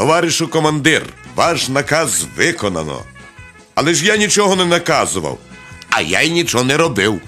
Товаришу командир, ваш наказ виконано. Але ж я нічого не наказував. А я й нічого не робив.